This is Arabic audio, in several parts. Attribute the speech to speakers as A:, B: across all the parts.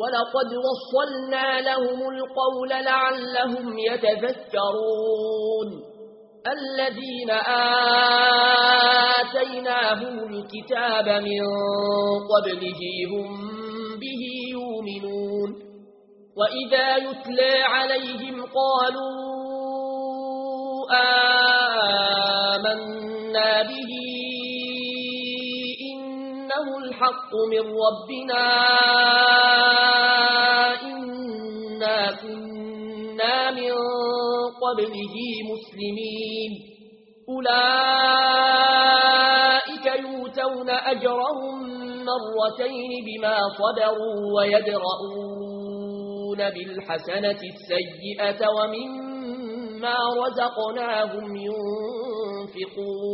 A: وَلَقَدْ وَصَّلْنَا لَهُمُ الْقَوْلَ لَعَلَّهُمْ يَتَذَكَّرُونَ الذين آتيناهم الكتاب من قبله هم به يؤمنون وإذا يتلى عليهم قالوا آمنا به إنه الحق من ربنا إنا كنا من قبله مسلمين أولئك يوتون أجرهم مرتين بما صبروا ويدرؤون بالحسنة السيئة ومما رزقناهم ينفقون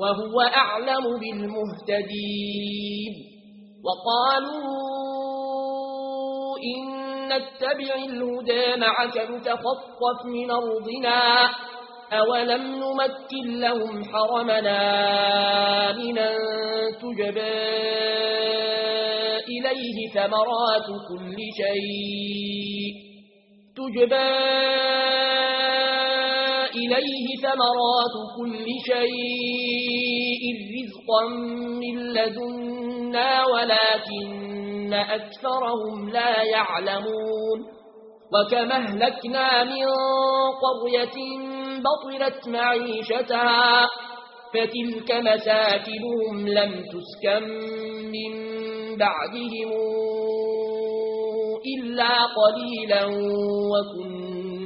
A: وهو أعلم بالمهتدين وقالوا إن نتبع الهدى معك نتخطف من أرضنا أولم نمكن لهم حرمنا آمنا تجبى إليه ثمرات كل شيء تجبى إِلَيْهِ ثمرات كل شيء رزقا من لدنا ولكن أكثرهم لا يعلمون وَكَمْ أهلكنا من قرية بَطِرَتْ معيشتها فتلك مساكنهم لم تسكن من بعدهم إلا قليلا وكنا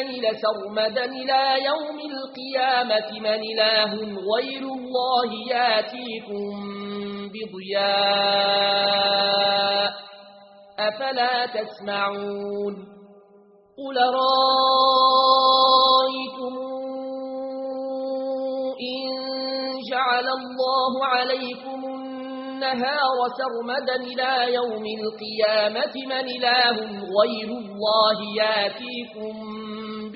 A: الليل سرمدا إلى يوم القيامة من إله غير الله ياتيكم بضياء أفلا تسمعون قل رأيتم إن جعل الله عليكم النهار سرمدا إلى يوم القيامة من إله غير الله ياتيكم